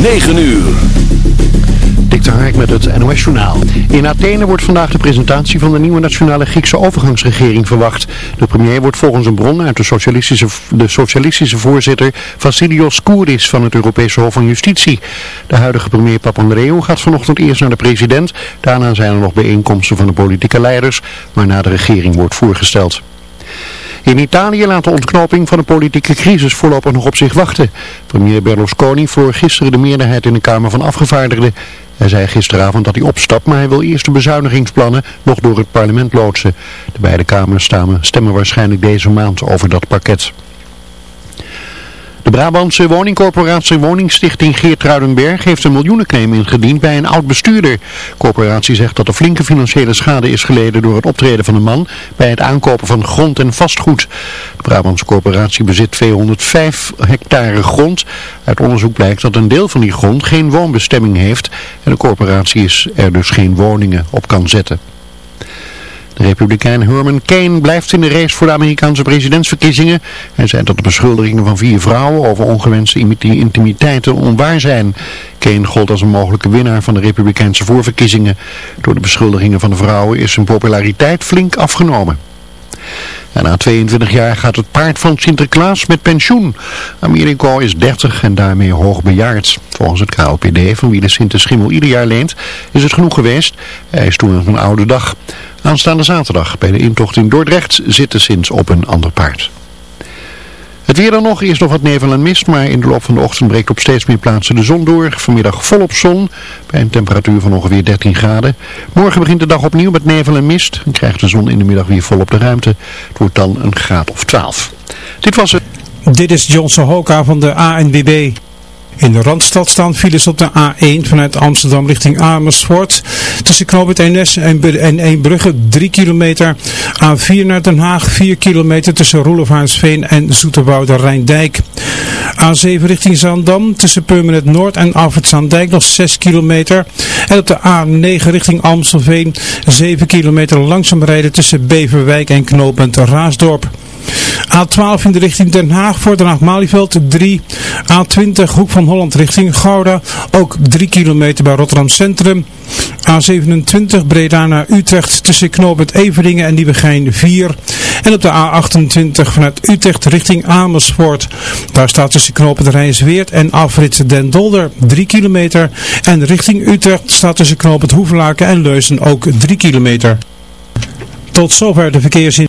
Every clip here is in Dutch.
9 uur. Dik Hark met het NOS Journaal. In Athene wordt vandaag de presentatie van de nieuwe nationale Griekse overgangsregering verwacht. De premier wordt volgens een bron uit de socialistische, de socialistische voorzitter Vassilios Kouris van het Europese Hof van Justitie. De huidige premier Papandreou gaat vanochtend eerst naar de president. Daarna zijn er nog bijeenkomsten van de politieke leiders, waarna de regering wordt voorgesteld. In Italië laat de ontknoping van de politieke crisis voorlopig nog op zich wachten. Premier Berlusconi verloor gisteren de meerderheid in de Kamer van Afgevaardigden. Hij zei gisteravond dat hij opstapt, maar hij wil eerst de bezuinigingsplannen nog door het parlement loodsen. De beide kamers stemmen waarschijnlijk deze maand over dat pakket. De Brabantse woningcorporatie Woningstichting Geertruidenberg heeft een miljoenenclaim ingediend bij een oud bestuurder. De corporatie zegt dat er flinke financiële schade is geleden door het optreden van de man bij het aankopen van grond en vastgoed. De Brabantse corporatie bezit 205 hectare grond. Uit onderzoek blijkt dat een deel van die grond geen woonbestemming heeft en de corporatie is er dus geen woningen op kan zetten. Republikein Herman Kane blijft in de race voor de Amerikaanse presidentsverkiezingen. Hij zei dat de beschuldigingen van vier vrouwen over ongewenste intimiteiten onwaar zijn. Kane gold als een mogelijke winnaar van de republikeinse voorverkiezingen. Door de beschuldigingen van de vrouwen is zijn populariteit flink afgenomen. En na 22 jaar gaat het paard van Sinterklaas met pensioen. Americo is 30 en daarmee hoogbejaard. Volgens het KLPD, van wie de Sinter Schimmel ieder jaar leent, is het genoeg geweest. Hij is toen een oude dag. Aanstaande zaterdag bij de intocht in Dordrecht zit de Sint op een ander paard. Het weer dan nog, is nog wat nevel en mist, maar in de loop van de ochtend breekt op steeds meer plaatsen de zon door. Vanmiddag volop zon, bij een temperatuur van ongeveer 13 graden. Morgen begint de dag opnieuw met nevel en mist en krijgt de zon in de middag weer volop de ruimte. Het wordt dan een graad of 12. Dit was het. Dit is Johnson Hoka van de ANWB. In de Randstad staan files op de A1 vanuit Amsterdam richting Amersfoort. Tussen Knoopend NS en Eembrugge 3 kilometer. A4 naar Den Haag 4 kilometer tussen Roelofaansveen en Zoeterwoude Rijndijk. A7 richting Zaandam tussen Purmerend Noord en Zaandijk nog 6 kilometer. En op de A9 richting Amstelveen 7 kilometer langzaam rijden tussen Beverwijk en Knoopend Raasdorp. A12 in de richting Den Haag voor Den Haag-Malieveld 3. A20 Hoek van Holland richting Gouda. Ook 3 kilometer bij Rotterdam Centrum. A27 Breda naar Utrecht tussen knooppunt Everdingen en Nieuwegein 4. En op de A28 vanuit Utrecht richting Amersfoort. Daar staat tussen knooppunt Rijnsweert en afrit Den Dolder 3 kilometer. En richting Utrecht staat tussen knooppunt Hoevelaken en Leuzen ook 3 kilometer. Tot zover de verkeersin.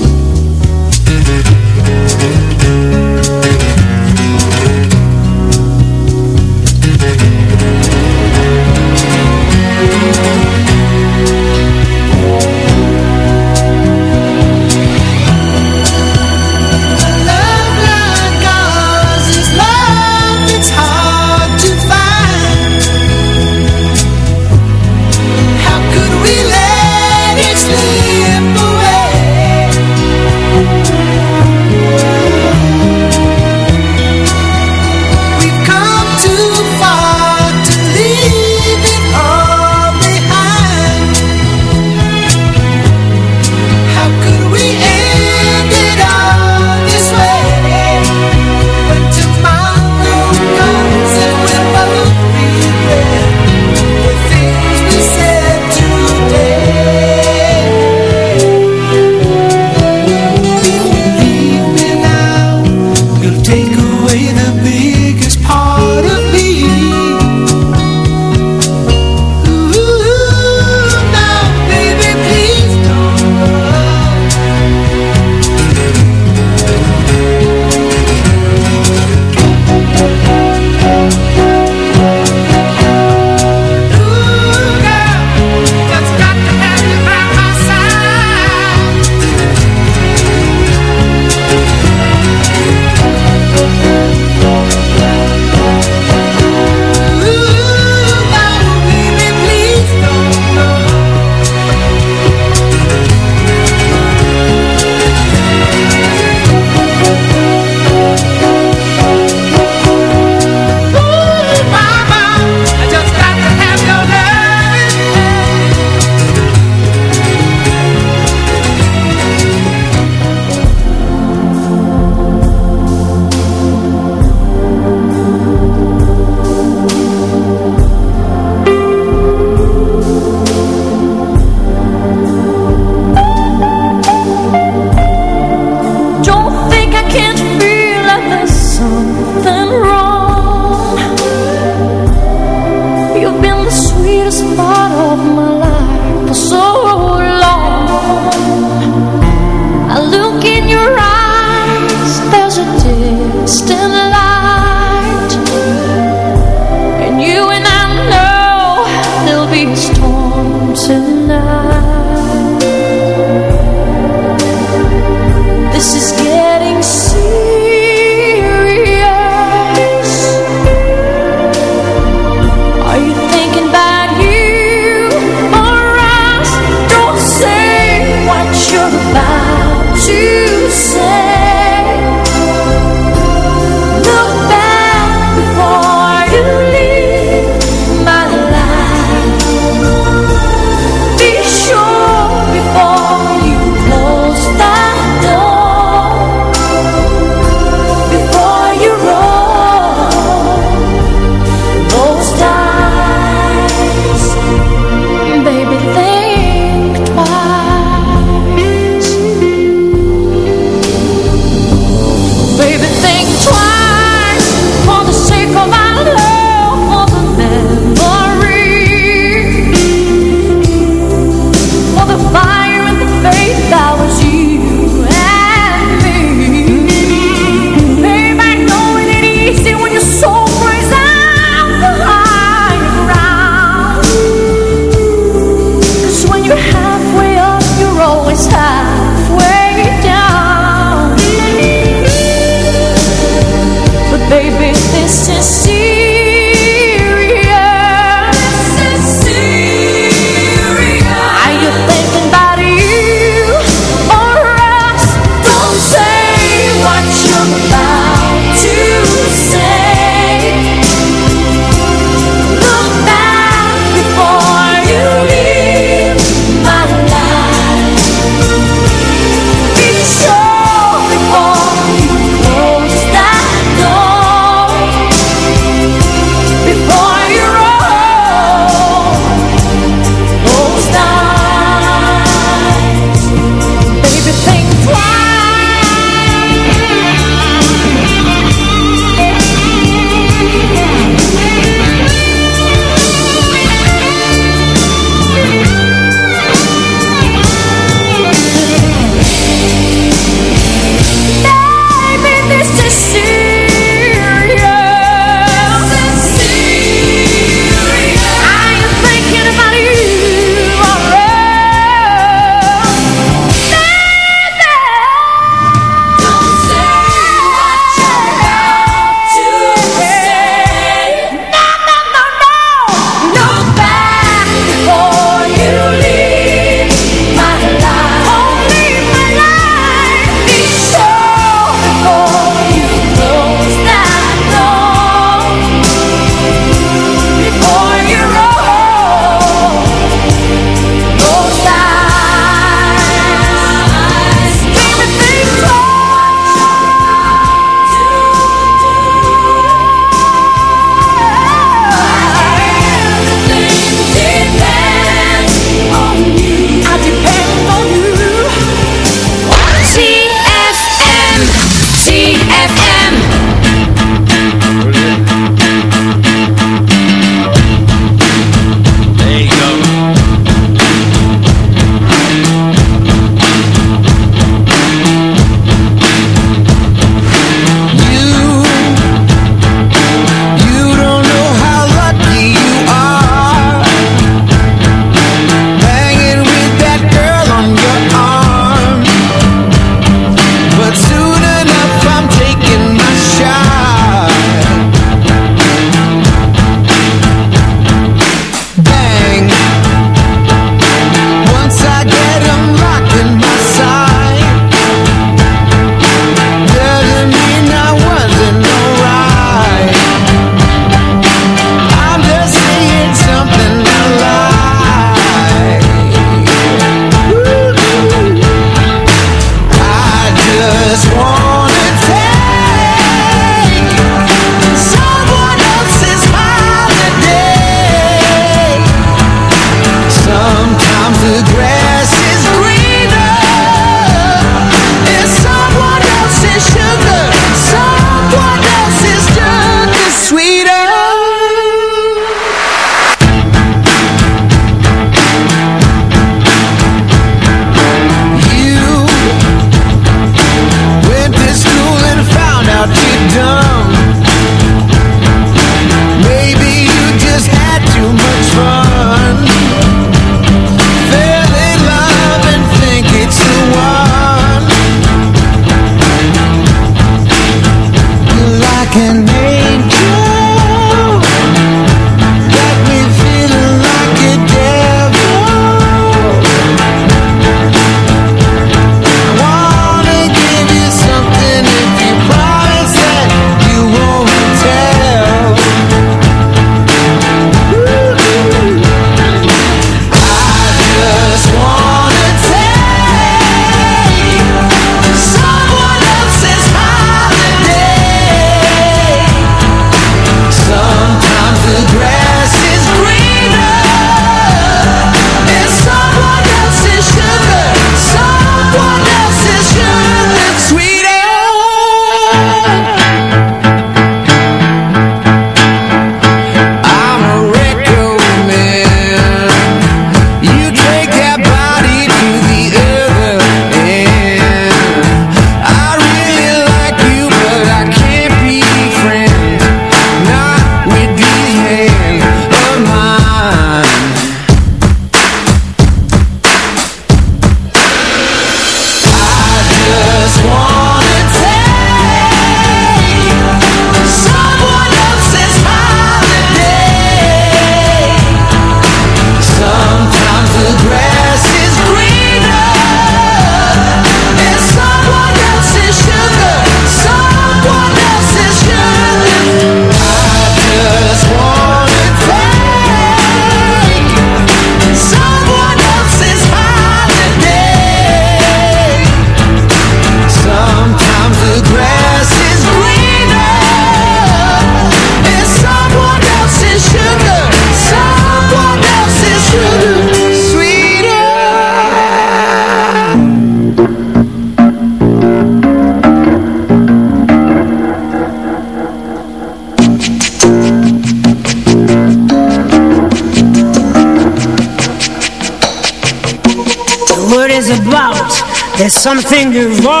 Something is wrong.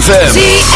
ZFM.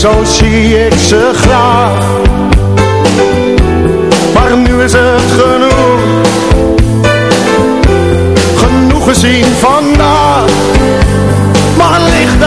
zo zie ik ze graag. Maar nu is het genoeg, genoeg gezien vandaag. Maar licht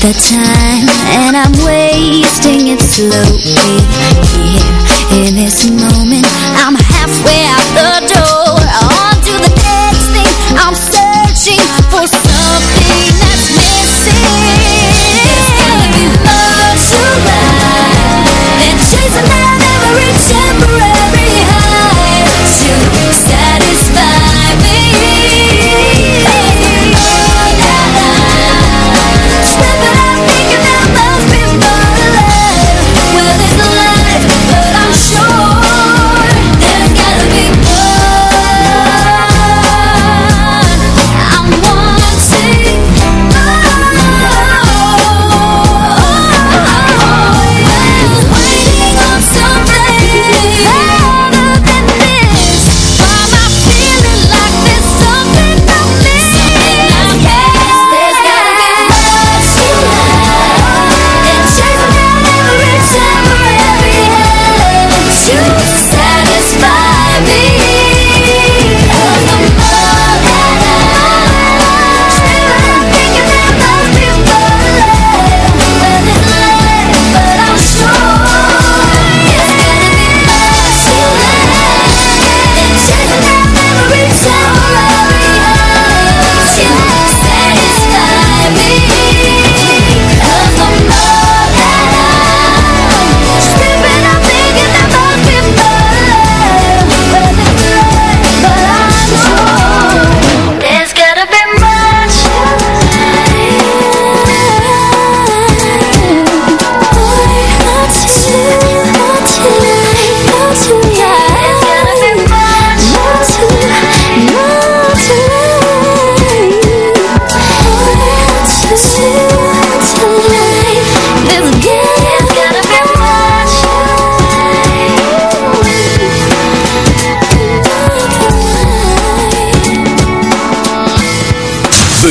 that time And I'm wasting it slowly.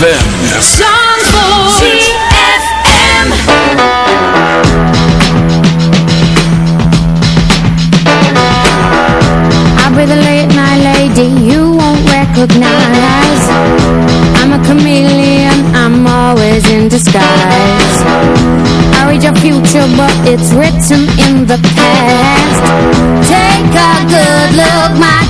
ZFM. recognize. I'm a chameleon, I'm always in disguise. I read your future but it's written in the past. Take a good look, my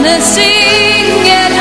wanna sing it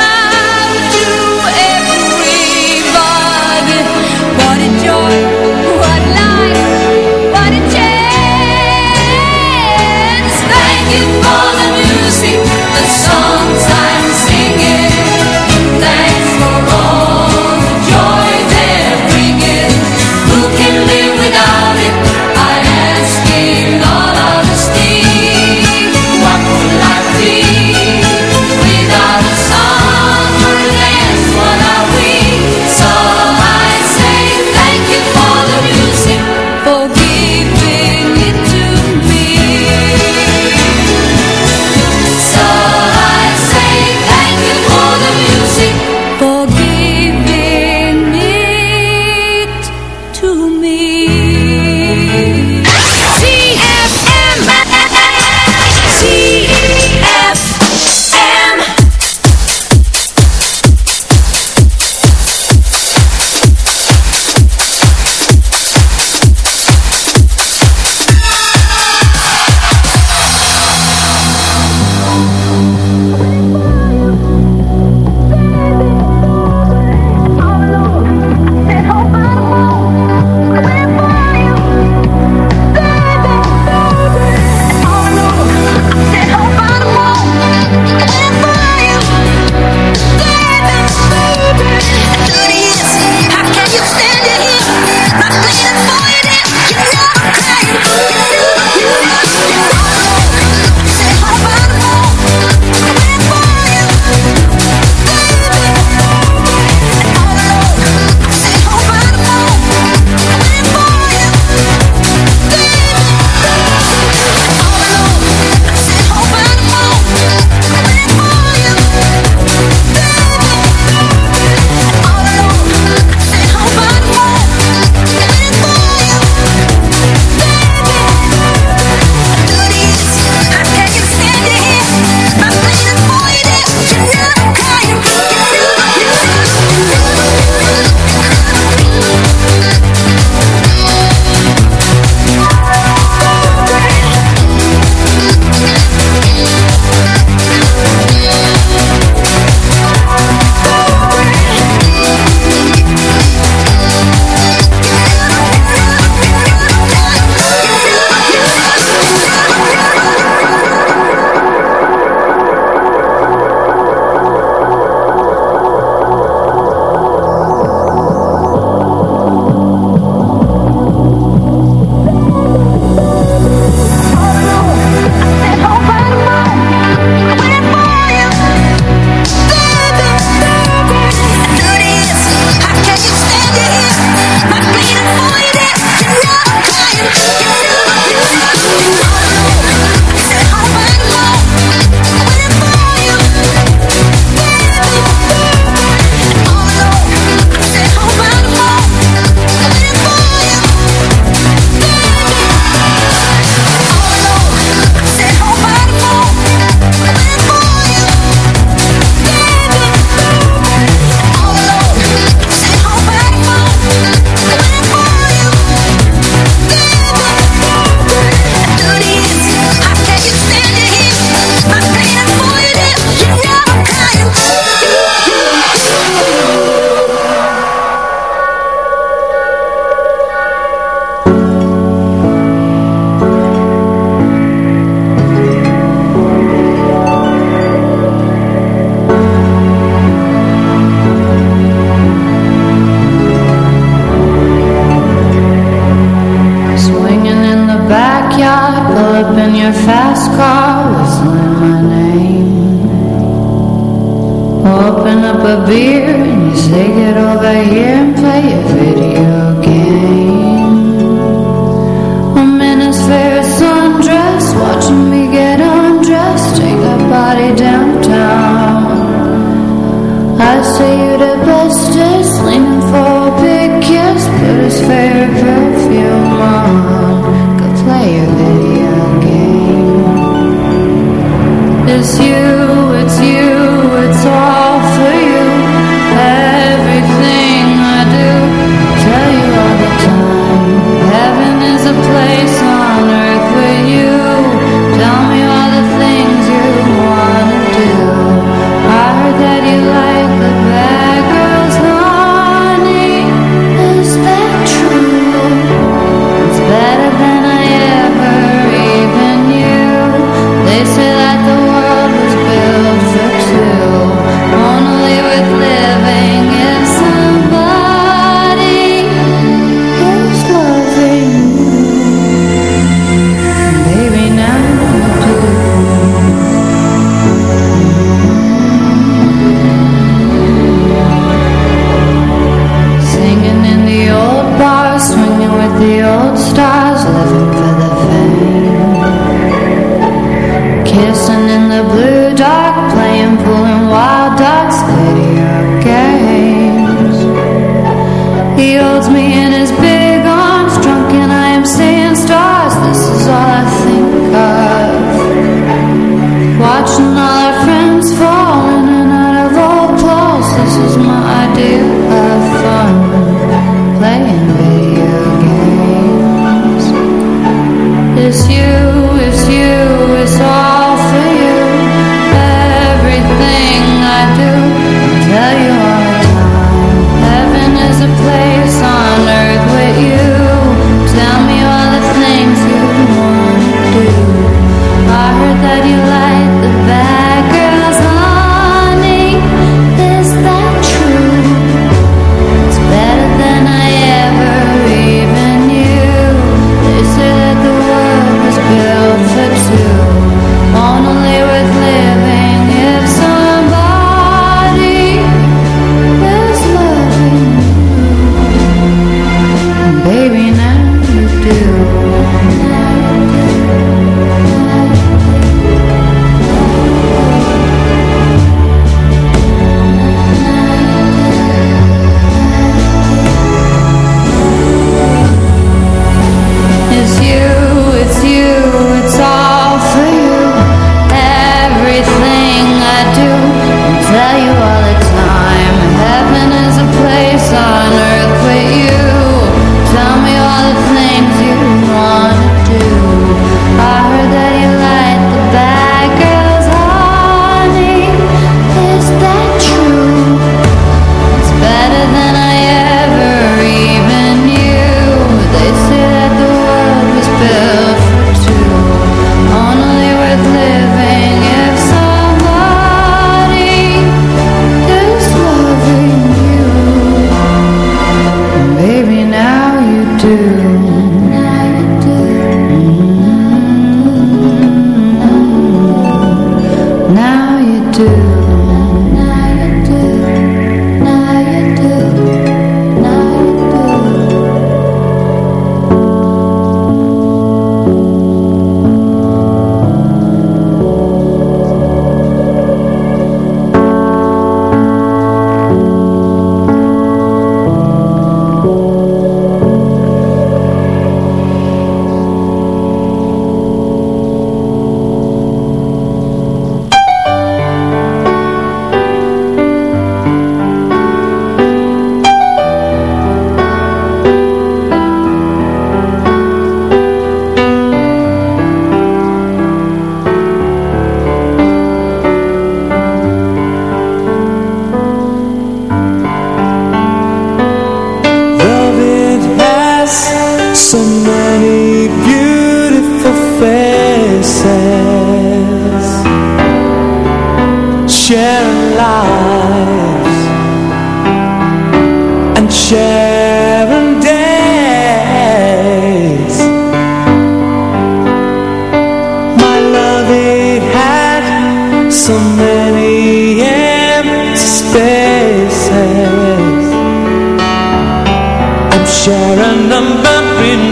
Share a number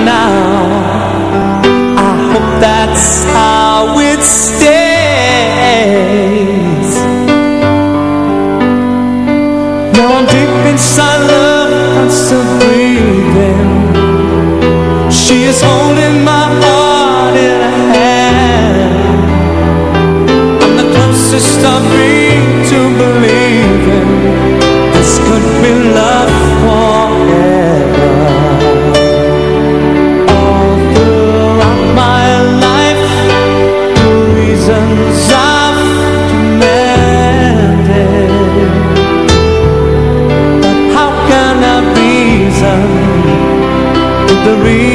now. I hope that's how it stays. Now deep inside love I'm still breathing. She is holding my heart in her hand. I'm the closest of the reason